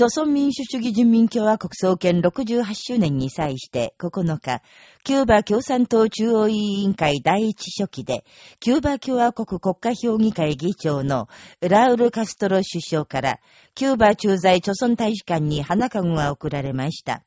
朝鮮民主主義人民共和国創建68周年に際して9日、キューバ共産党中央委員会第一書記で、キューバ共和国国家評議会議長のラウル・カストロ首相から、キューバ駐在朝鮮大使館に花籠が贈られました。